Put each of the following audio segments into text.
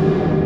you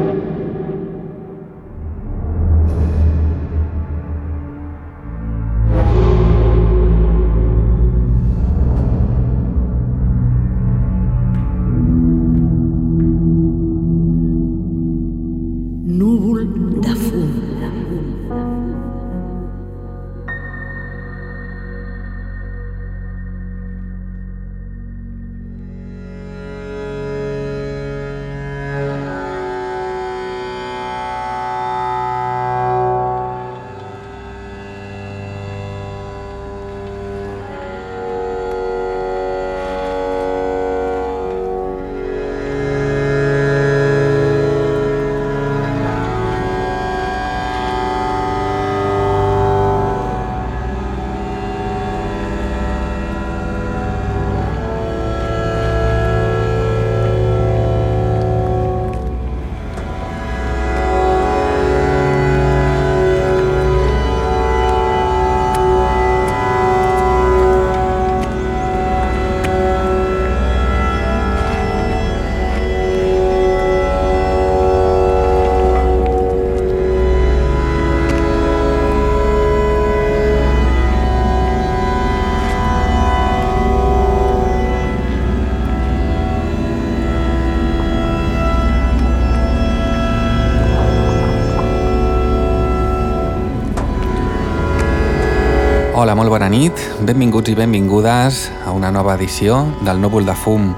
nit. Benvinguts i benvingudes a una nova edició del Núvol de Fum,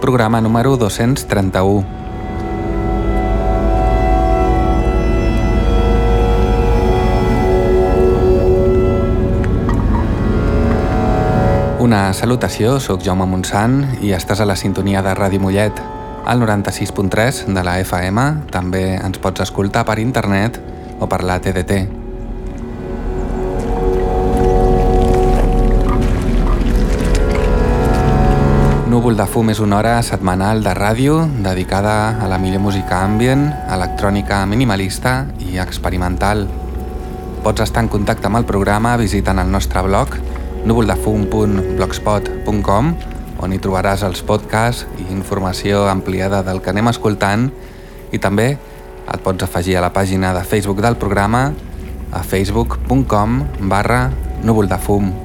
programa número 231. Una salutació, sóc Jaume Montsant i estàs a la sintonia de Ràdio Mollet, al 96.3 de la FM. També ens pots escoltar per internet o per la TDT. Núvol de fum és una hora setmanal de ràdio dedicada a la millor música ambient, electrònica minimalista i experimental. Pots estar en contacte amb el programa visitant el nostre blog núvoldefum.blogspot.com on hi trobaràs els podcasts i informació ampliada del que anem escoltant i també et pots afegir a la pàgina de Facebook del programa a facebook.com barra núvoldefum.com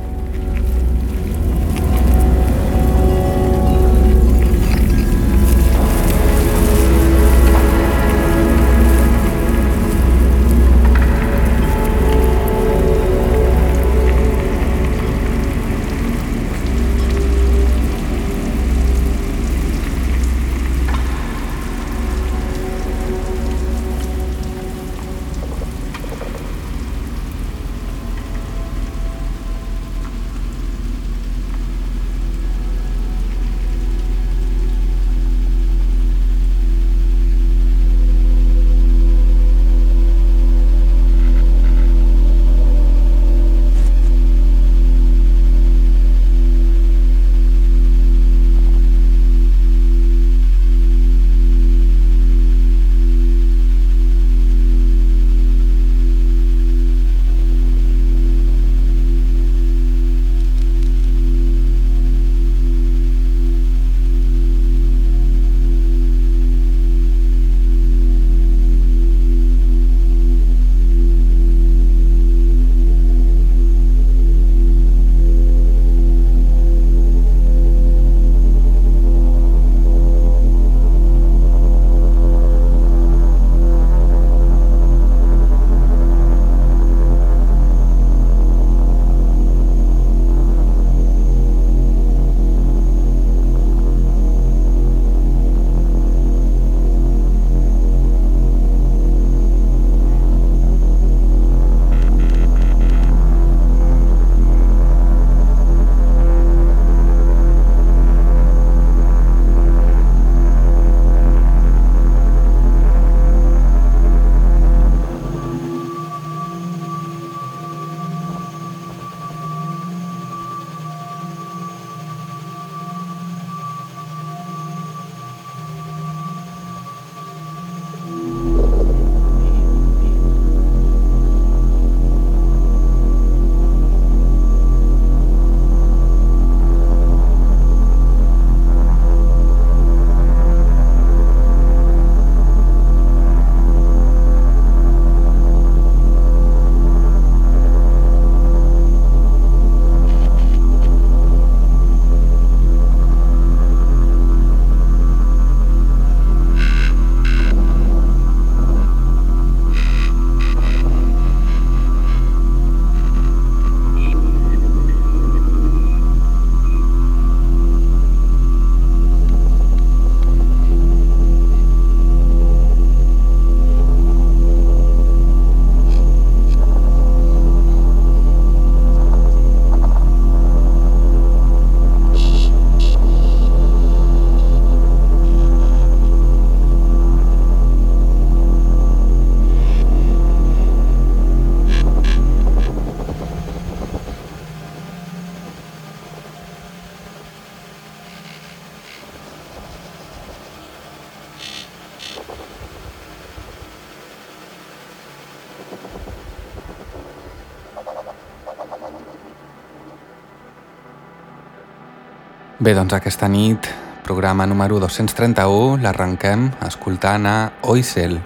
Bé, doncs aquesta nit, programa número 231, l'arrenquem escoltant a Oisel,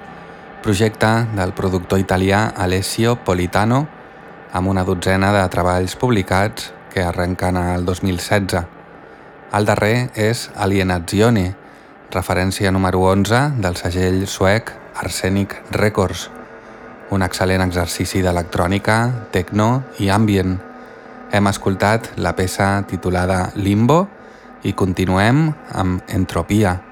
projecte del productor italià Alessio Politano, amb una dotzena de treballs publicats que arrenquen al 2016. El darrer és Alienazione, referència número 11 del segell suec Arsenic Records, un excel·lent exercici d'electrònica, techno i ambient. Hem escoltat la peça titulada Limbo, i continuem amb Entropia.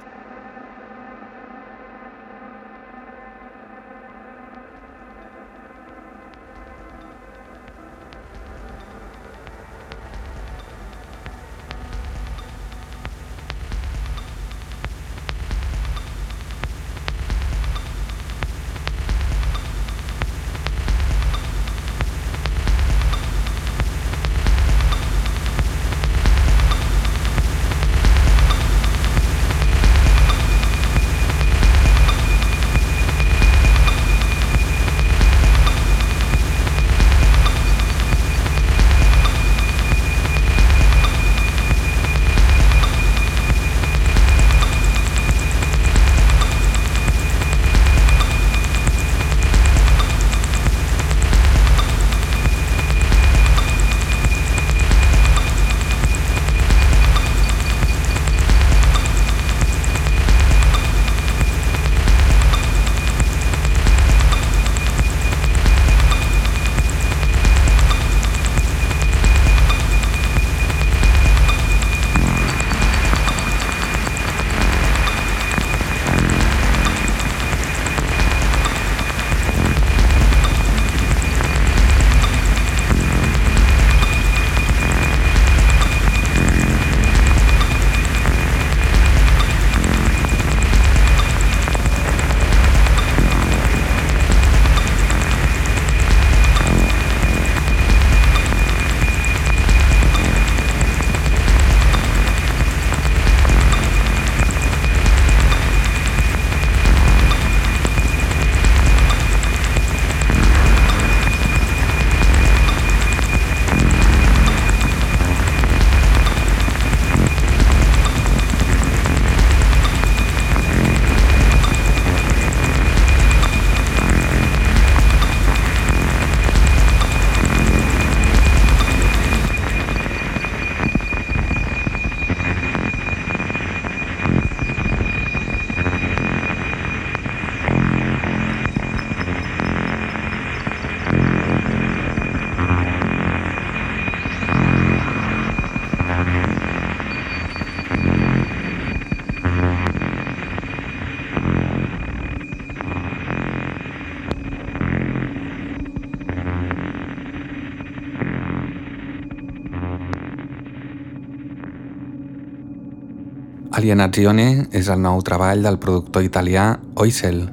Alienazione és el nou treball del productor italià Oisel,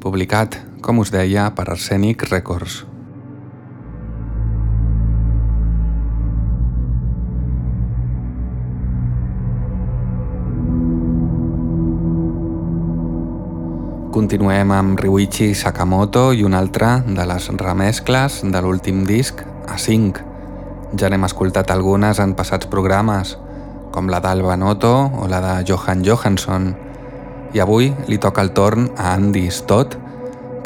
publicat, com us deia, per Arsenic Records. Continuem amb Ryuichi Sakamoto i una altra de les remescles de l'últim disc, A5. Ja n'hem escoltat algunes en passats programes, com la d'Alba Noto o la de Johan Johansson, i avui li toca el torn a Andy Stott,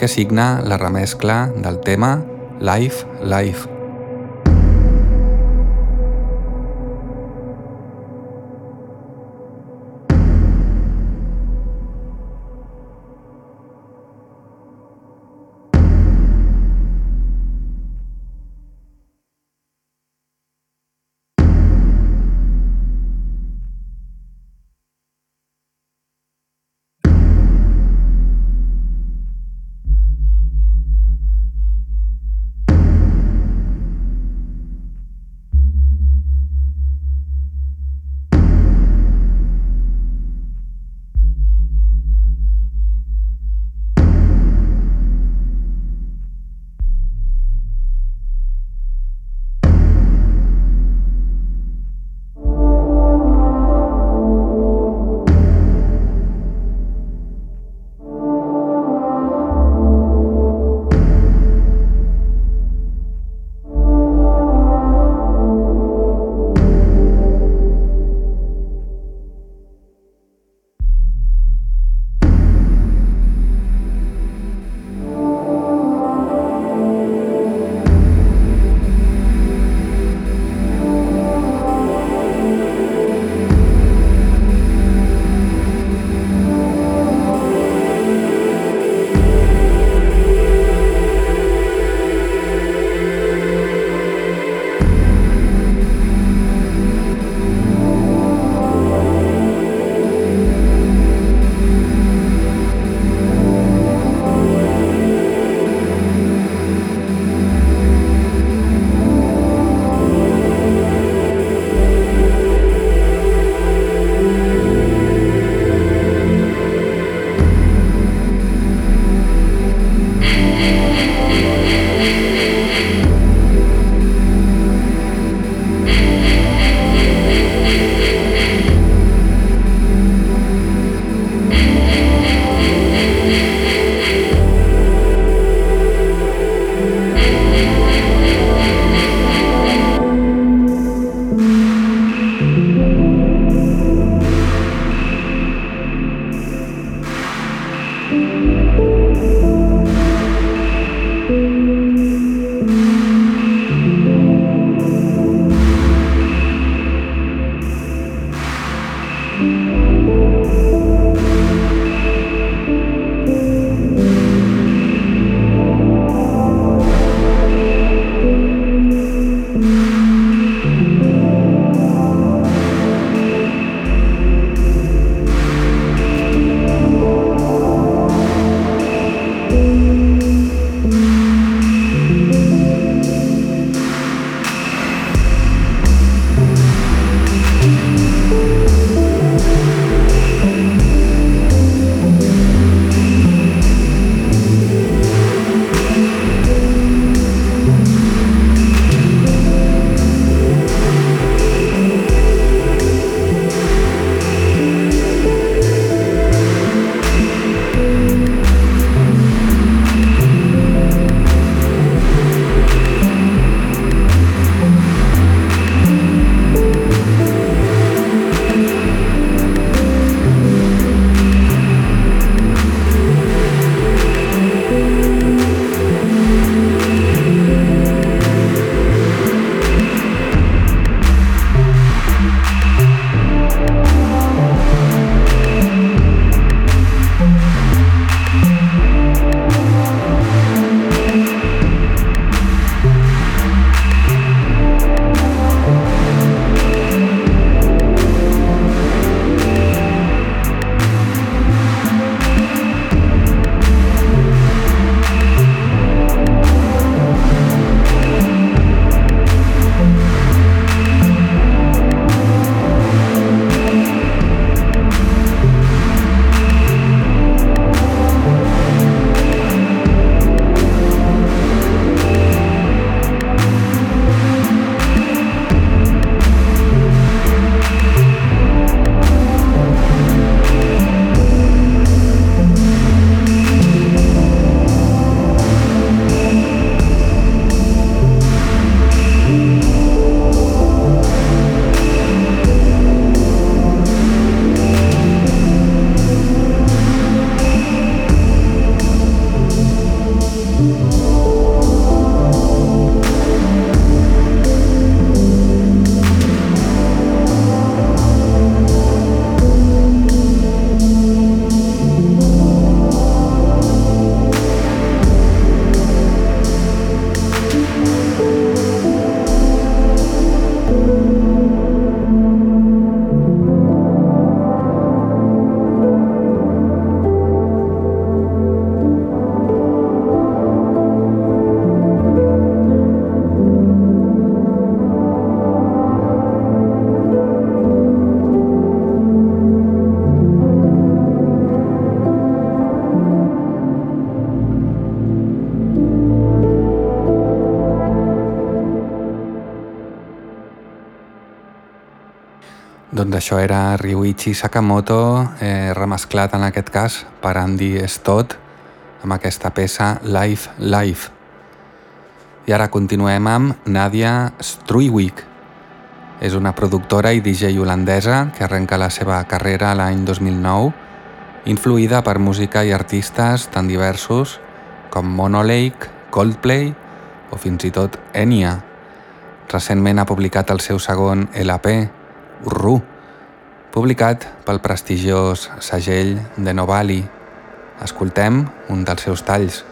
que signa la remescla del tema Life Life. Això era Ryuichi Sakamoto, eh, remesclat en aquest cas per Andy Stott amb aquesta peça Life Life. I ara continuem amb Nadia Struiwig. És una productora i DJ holandesa que arrenca la seva carrera l'any 2009, influïda per música i artistes tan diversos com Monolake, Coldplay o fins i tot Enya. Recentment ha publicat el seu segon LP, Urru, publicat pel prestigiós segell de Novali. Escoltem un dels seus talls.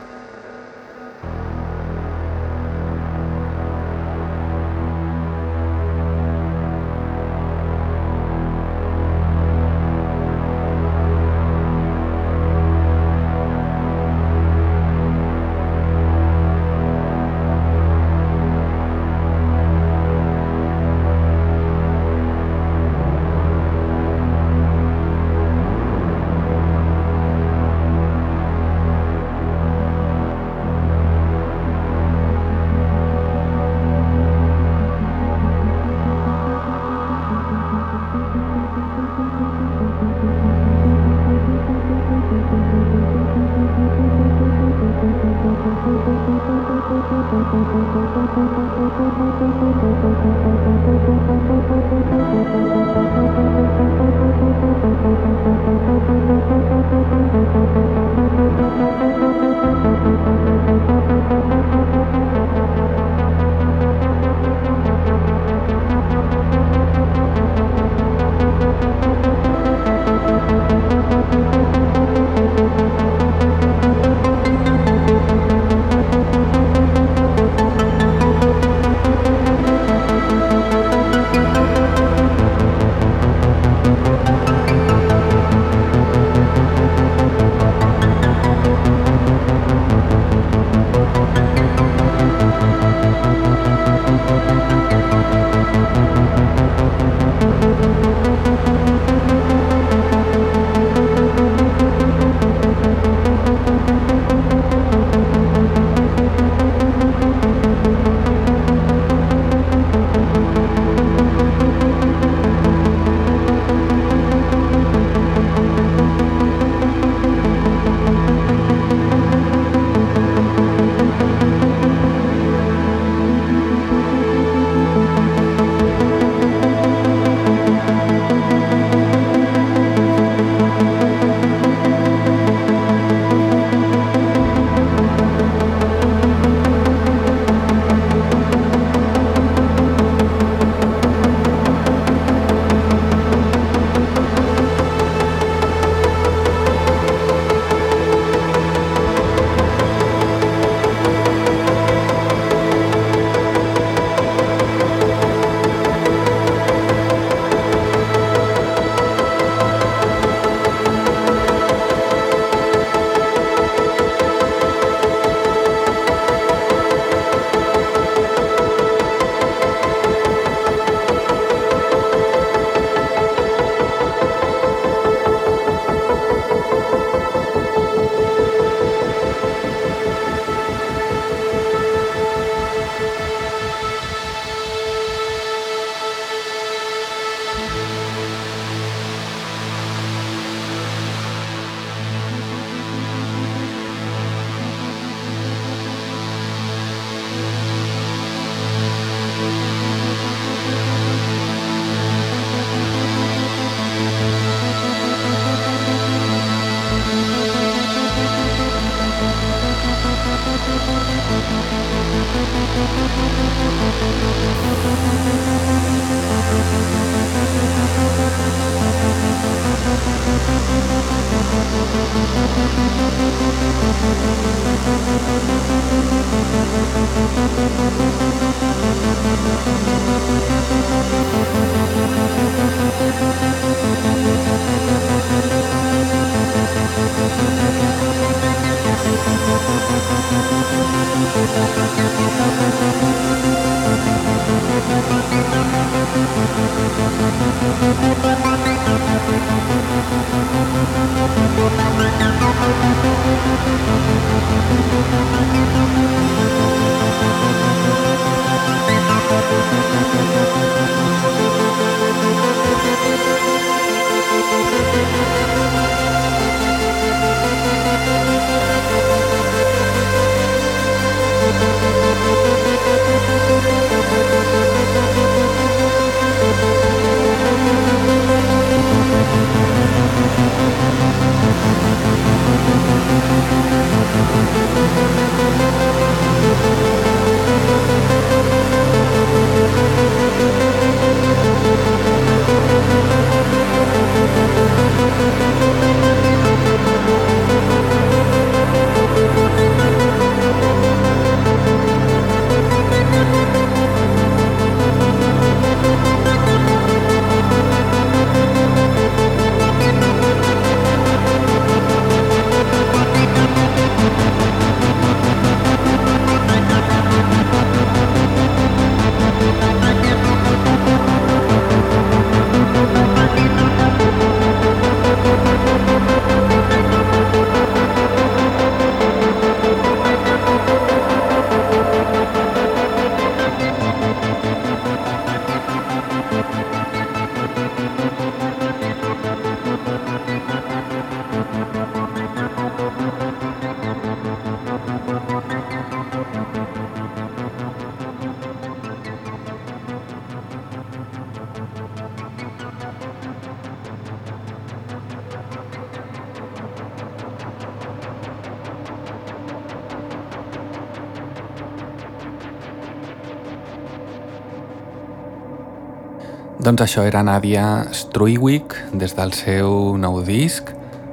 Doncs això era Nadia Struiwick des del seu nou disc,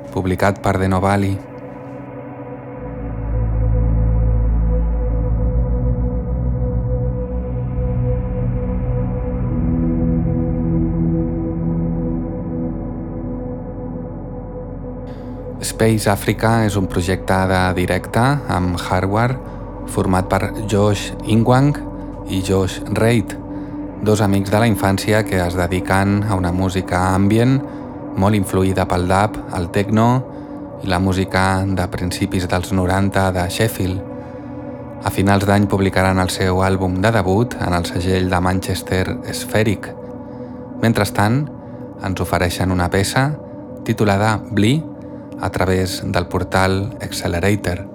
publicat per The Novali. Space Africa és un projecte de directe amb hardware format per Josh Ingwang i Josh Reid, dos amics de la infància que es dediquen a una música ambient molt influïda pel dub, el techno i la música de principis dels 90 de Sheffield. A finals d'any publicaran el seu àlbum de debut en el segell de Manchester Spheric. Mentrestant, ens ofereixen una peça titulada Blee a través del portal Accelerator.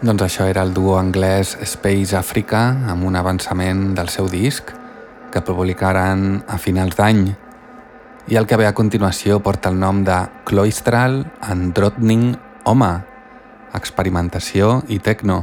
Doncs això era el duo anglès Space Africa amb un avançament del seu disc que publicaran a finals d'any i el que ve a continuació porta el nom de Cloistral and Drotning Home, experimentació i techno.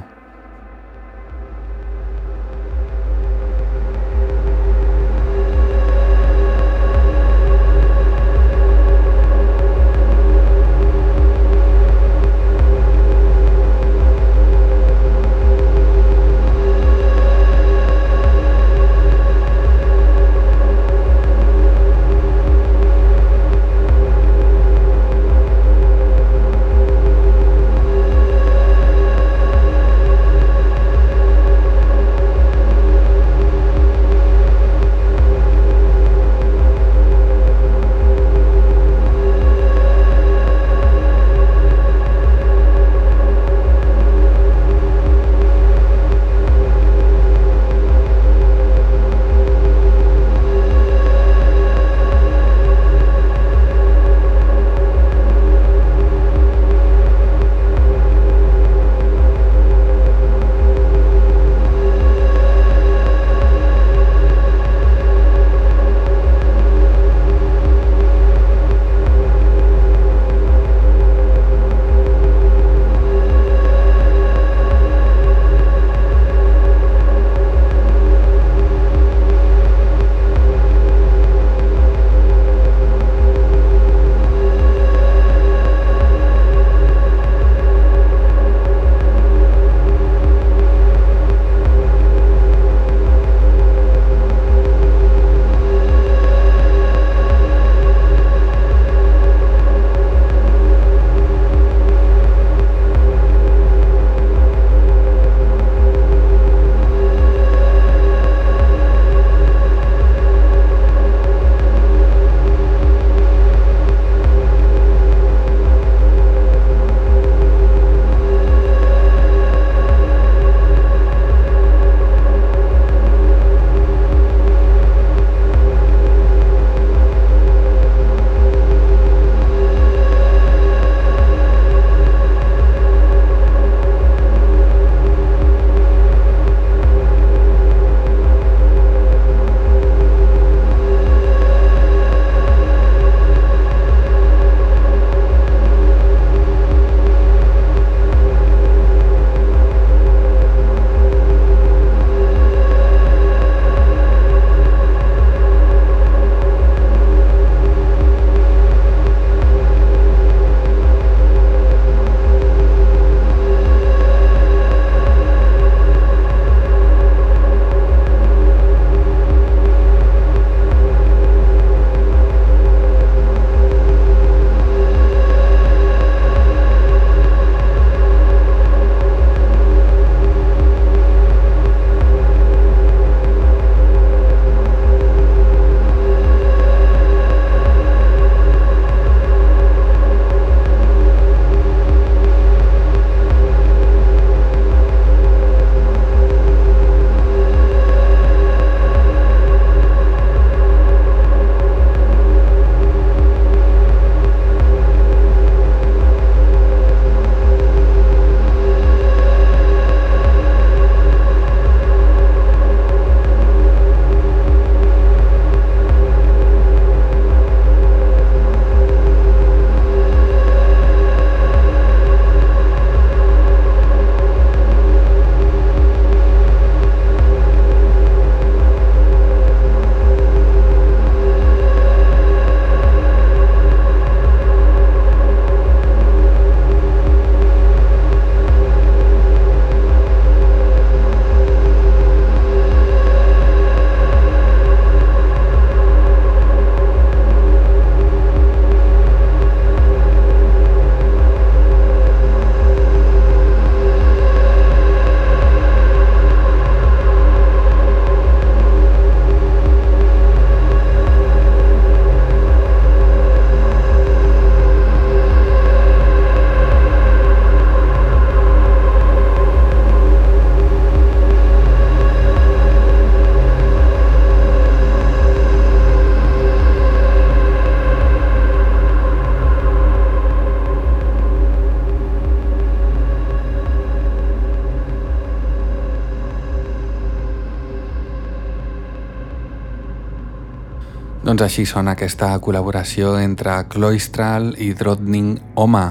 Doncs així sona aquesta col·laboració entre Cloistral i Drodning Home,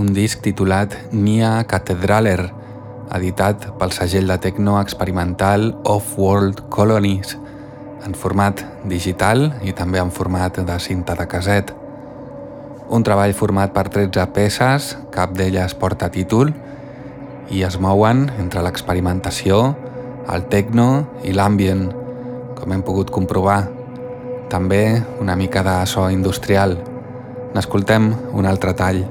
un disc titulat Nia Cathedraler, editat pel segell de tecno experimental Off-World Colonies, en format digital i també en format de cinta de caset. Un treball format per 13 peces, cap d'elles porta títol, i es mouen entre l'experimentació, el techno i l'ambient, com hem pogut comprovar també una mica de so industrial. N'escoltem un altre tall.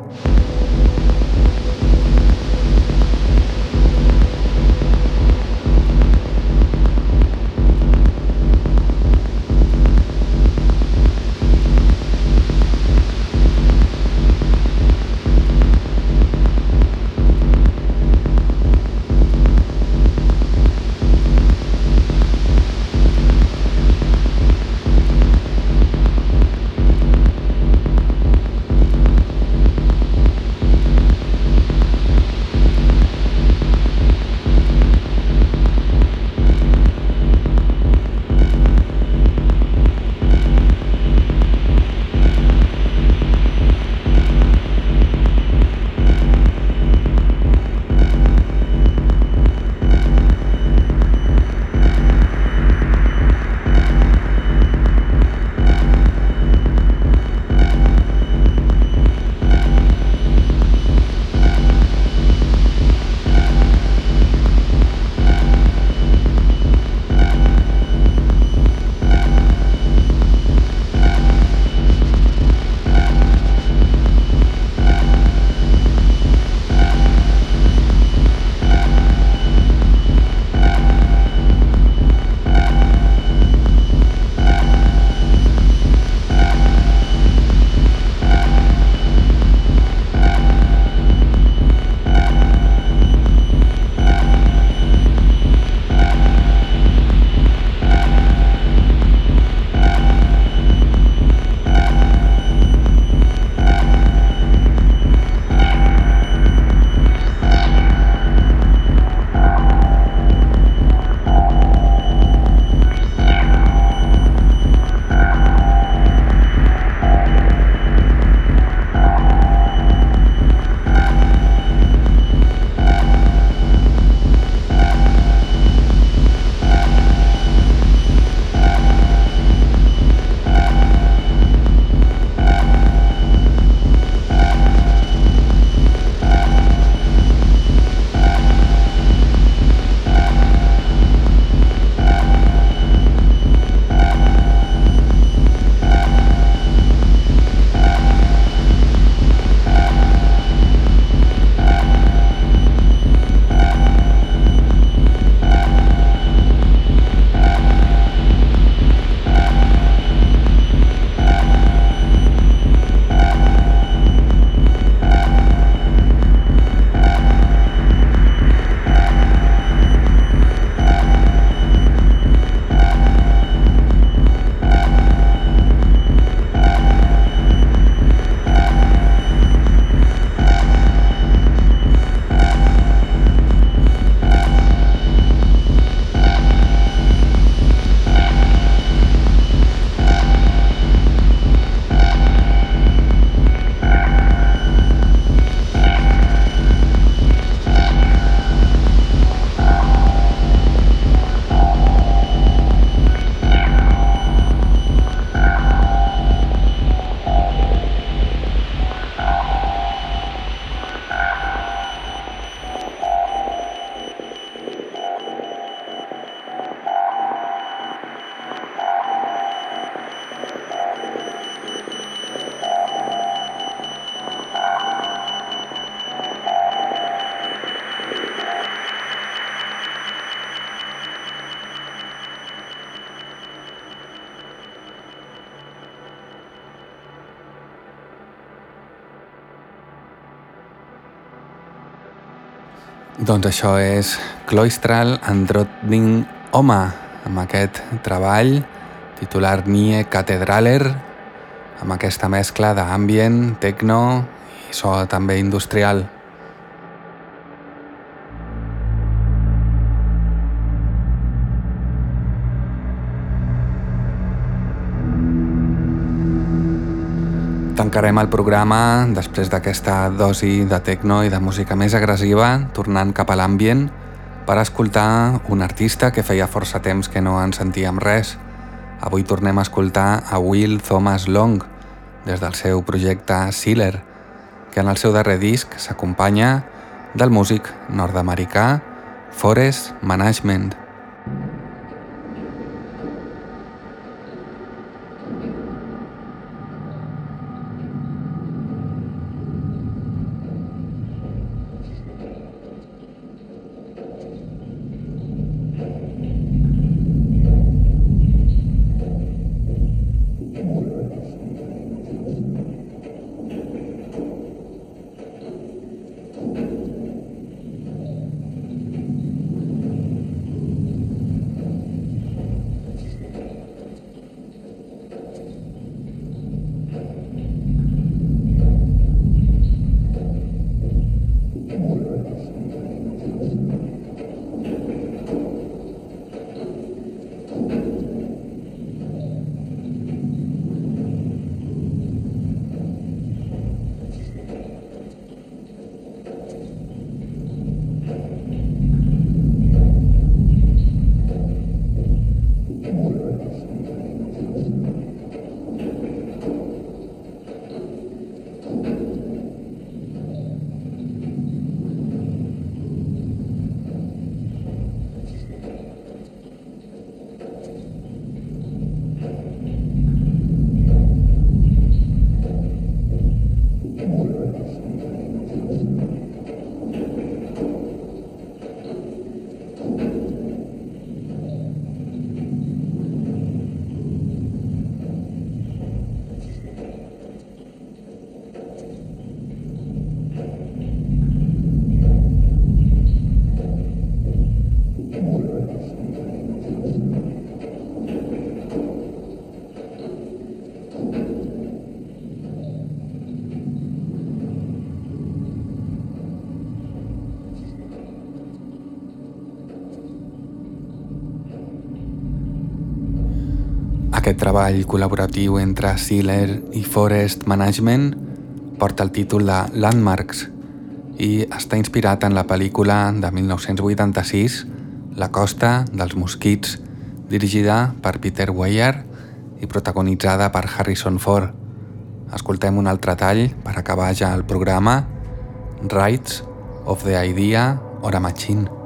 Doncs això és Cloistral Androdning Home, amb aquest treball titular Nie Cathedraler, amb aquesta mescla d'ambient, techno i so també industrial. Tancarem el programa després d'aquesta dosi de techno i de música més agressiva, tornant cap a l'ambient, per escoltar un artista que feia força temps que no en sentíem res. Avui tornem a escoltar a Will Thomas Long, des del seu projecte Sealer, que en el seu darrer disc s'acompanya del músic nord-americà Forest Management. Treball col·laboratiu entre Sealer i Forest Management porta el títol de Landmarks i està inspirat en la pel·lícula de 1986 La costa dels mosquits, dirigida per Peter Weir i protagonitzada per Harrison Ford. Escoltem un altre tall per acabar ja el programa Rights of the Idea or a Machine.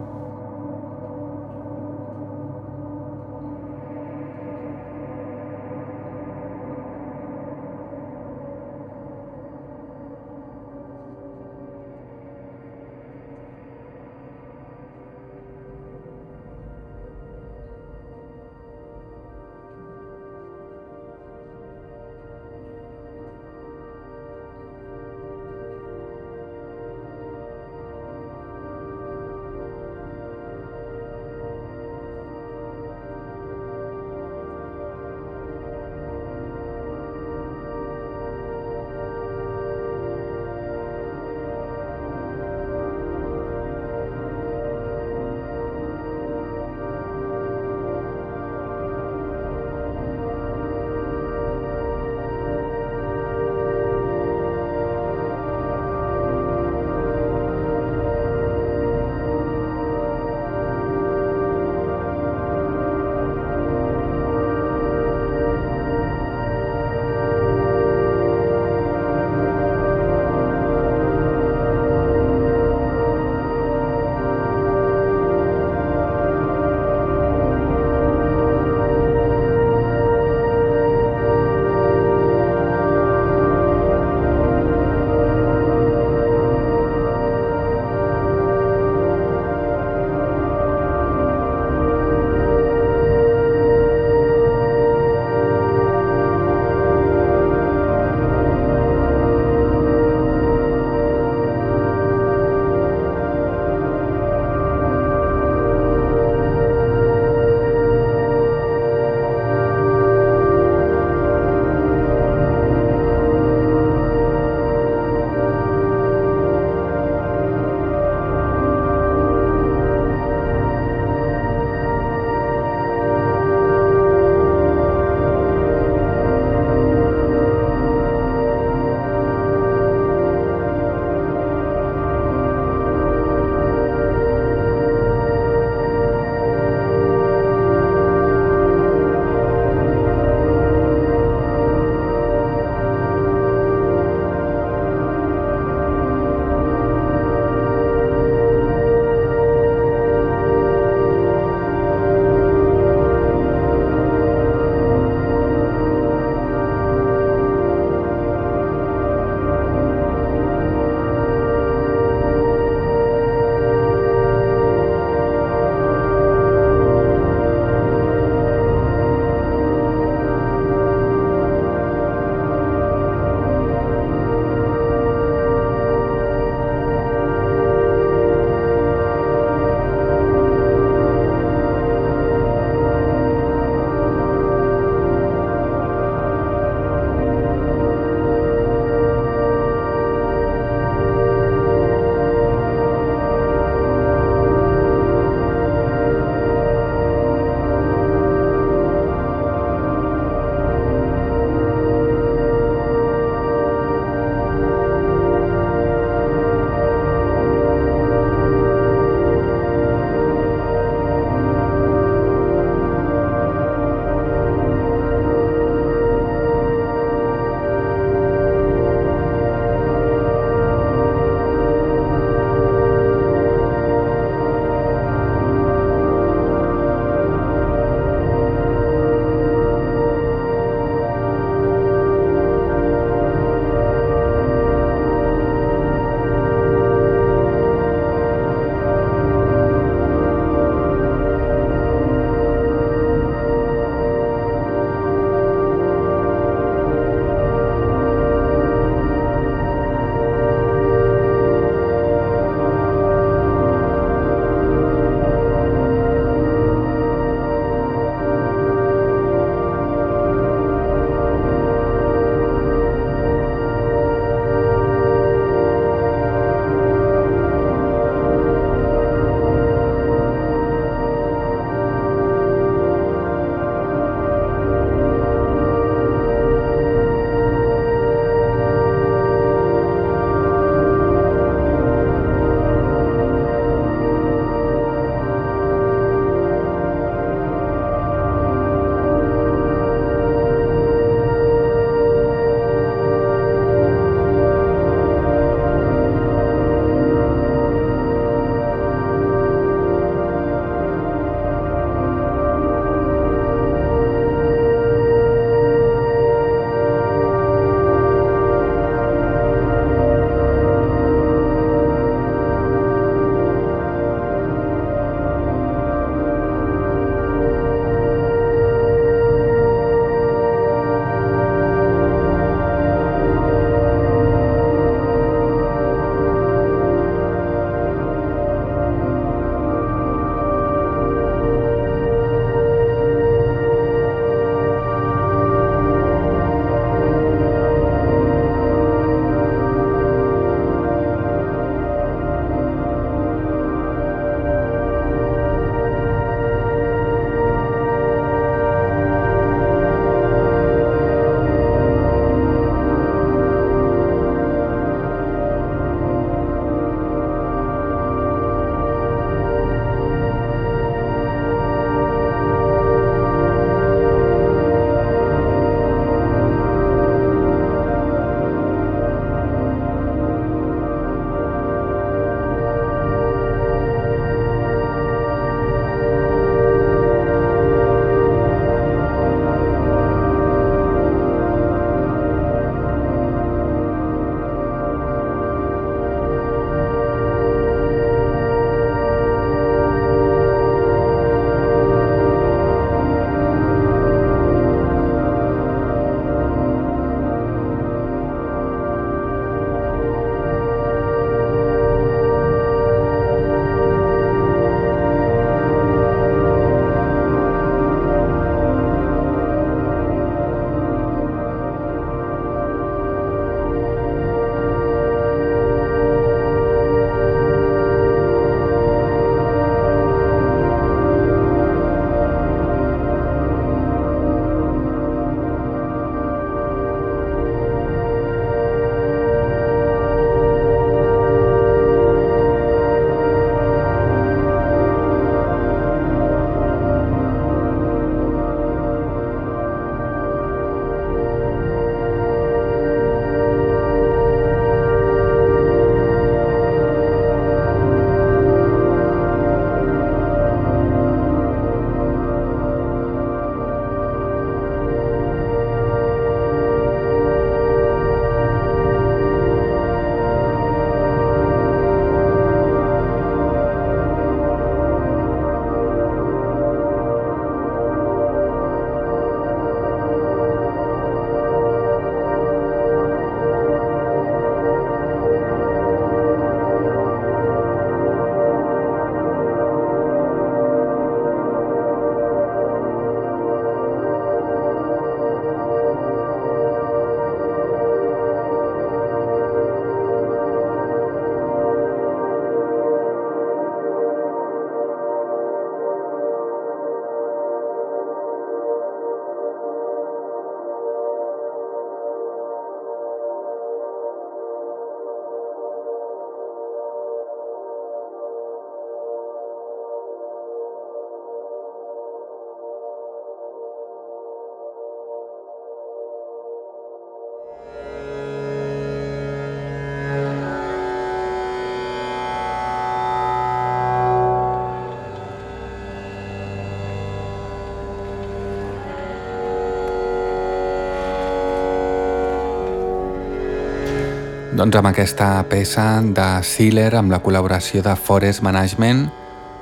Doncs amb aquesta peça de Sealer amb la col·laboració de Forest Management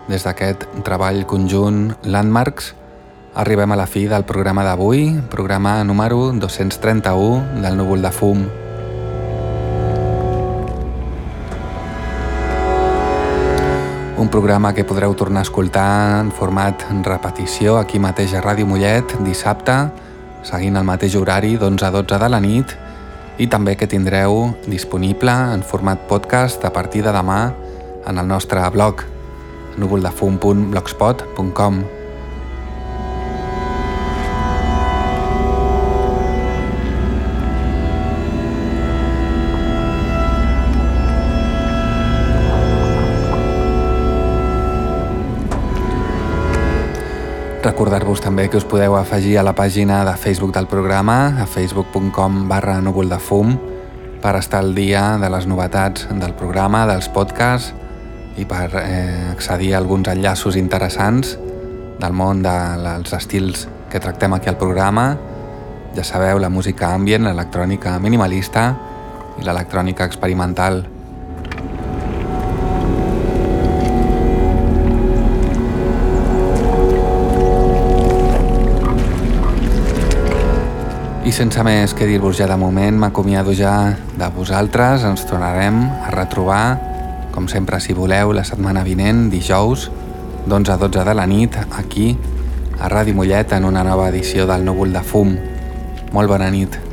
des d'aquest treball conjunt Landmarks arribem a la fi del programa d'avui, programa número 231 del Núvol de Fum. Un programa que podreu tornar a escoltar en format repetició aquí mateix a Ràdio Mollet dissabte, seguint el mateix horari d'11 a 12 de la nit i també que tindreu disponible en format podcast a partir de demà en el nostre blog núvoldefum.blogspot.com Recordar-vos també que us podeu afegir a la pàgina de Facebook del programa, a facebook.com barra núvol de fum, per estar al dia de les novetats del programa, dels podcasts i per eh, accedir a alguns enllaços interessants del món dels estils que tractem aquí al programa. Ja sabeu, la música ambient, l'electrònica minimalista i l'electrònica experimental. I sense més que dir-vos ja de moment, m'acomiado ja de vosaltres. Ens tornarem a retrobar, com sempre, si voleu, la setmana vinent, dijous, d'11 a 12 de la nit, aquí, a Ràdio Mollet, en una nova edició del Núvol de Fum. Molt bona nit.